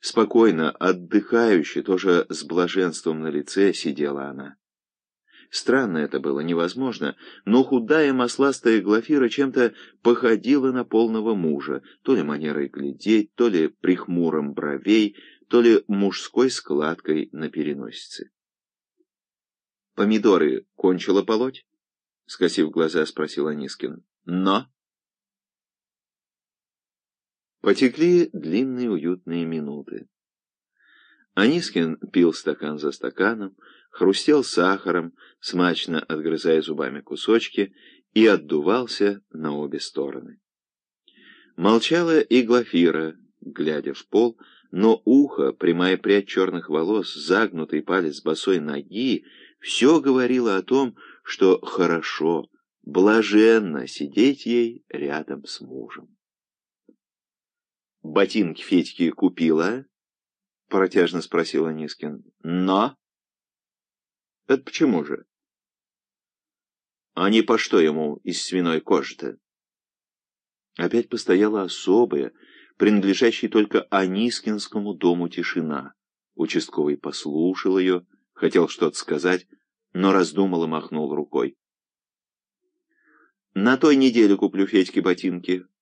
Спокойно, отдыхающе, тоже с блаженством на лице сидела она. Странно это было, невозможно, но худая масластая Глафира чем-то походила на полного мужа, то ли манерой глядеть, то ли прихмуром бровей, то ли мужской складкой на переносице. «Помидоры кончила полоть?» — скосив глаза, спросил Анискин. «Но?» Потекли длинные уютные минуты. Анискин пил стакан за стаканом, хрустел сахаром, смачно отгрызая зубами кусочки, и отдувался на обе стороны. Молчала и Глафира, глядя в пол, но ухо, прямая прядь черных волос, загнутый палец босой ноги, все говорило о том, что хорошо, блаженно сидеть ей рядом с мужем. «Ботинки Федьки купила?» — протяжно спросил Анискин. «Но?» «Это почему же?» «А не по что ему из свиной кожи-то?» Опять постояла особая, принадлежащая только Анискинскому дому тишина. Участковый послушал ее, хотел что-то сказать, но раздумал и махнул рукой. «На той неделе куплю Федьке ботинки», —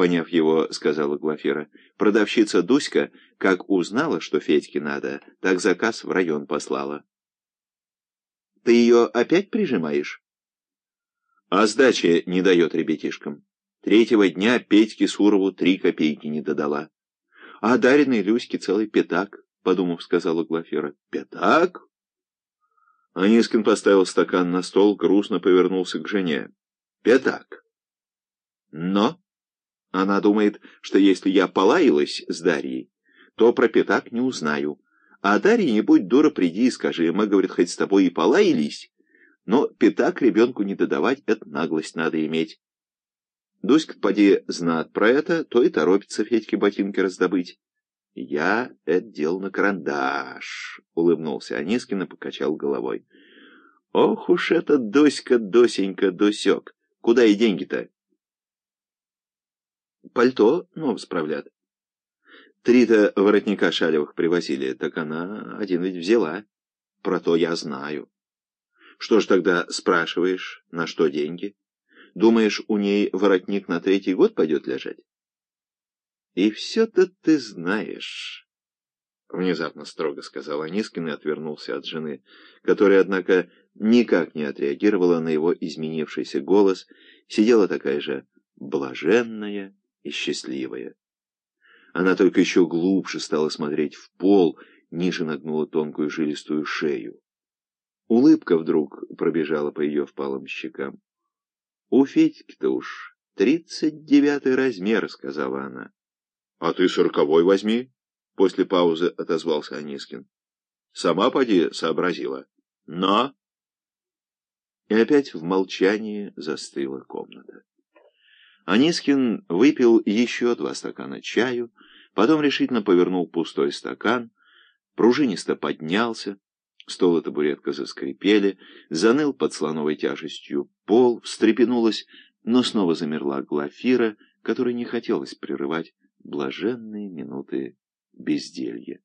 поняв его, сказала Глафира. «Продавщица Дуська, как узнала, что Федьке надо, так заказ в район послала». «Ты ее опять прижимаешь?» «А сдачи не дает ребятишкам. Третьего дня Петьке Сурову три копейки не додала. А даренной Люське целый пятак», — подумав, сказала Глафира. «Пятак?» Анискин поставил стакан на стол, грустно повернулся к жене. «Пятак. Но...» Она думает, что если я полаялась с Дарьей, то про пятак не узнаю. А Дарья, не будь дура, приди и скажи. Мы, говорит, хоть с тобой и полаялись, но пятак ребенку не додавать, это наглость надо иметь. Дуська, поди, знает про это, то и торопится Федьке ботинки раздобыть. Я это делал на карандаш, — улыбнулся Анискин и покачал головой. Ох уж этот Доська, Досенька, Досек. Куда и деньги-то? Пальто, ну, справлят. Три-то воротника шалевых привозили, так она один ведь взяла. Про то я знаю. Что ж тогда спрашиваешь, на что деньги? Думаешь, у ней воротник на третий год пойдет лежать? И все-то ты знаешь. Внезапно строго сказал Анискин и отвернулся от жены, которая, однако, никак не отреагировала на его изменившийся голос, сидела такая же блаженная, и счастливая. Она только еще глубже стала смотреть в пол, ниже нагнула тонкую жилистую шею. Улыбка вдруг пробежала по ее впалым щекам. — У Федьки-то уж тридцать девятый размер, — сказала она. — А ты сороковой возьми, — после паузы отозвался Анискин. — Сама поди сообразила. Но... И опять в молчании застыла комната. Анискин выпил еще два стакана чаю, потом решительно повернул пустой стакан, пружинисто поднялся, стол и табуретка заскрипели, заныл под слоновой тяжестью пол, встрепенулась, но снова замерла Глафира, которой не хотелось прерывать блаженные минуты безделья.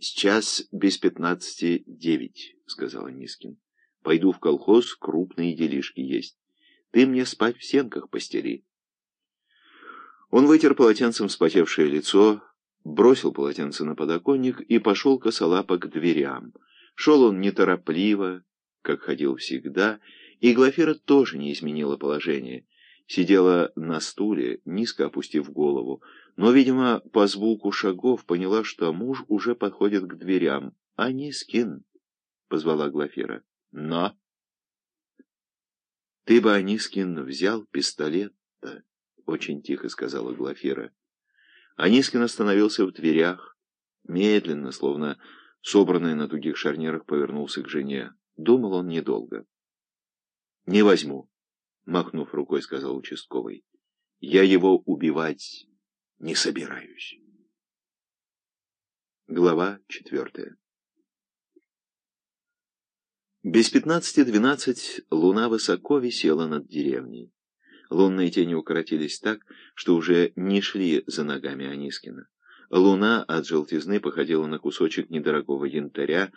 «Сейчас без пятнадцати девять», — сказал Анискин. «Пойду в колхоз, крупные делишки есть». Ты мне спать в сенках постели. Он вытер полотенцем вспотевшее лицо, бросил полотенце на подоконник и пошел косолапо к дверям. Шел он неторопливо, как ходил всегда, и Глафира тоже не изменила положение. Сидела на стуле, низко опустив голову, но, видимо, по звуку шагов поняла, что муж уже подходит к дверям. «А Нискин!» — позвала Глафира. «Но!» Ты бы, Анискин, взял пистолет-то, — очень тихо сказала Глафира. Анискин остановился в дверях, медленно, словно собранный на тугих шарнирах, повернулся к жене. Думал он недолго. — Не возьму, — махнув рукой, сказал участковый. — Я его убивать не собираюсь. Глава четвертая без пятнадцати двенадцать луна высоко висела над деревней. Лунные тени укоротились так, что уже не шли за ногами Анискина. Луна от желтизны походила на кусочек недорогого янтаря,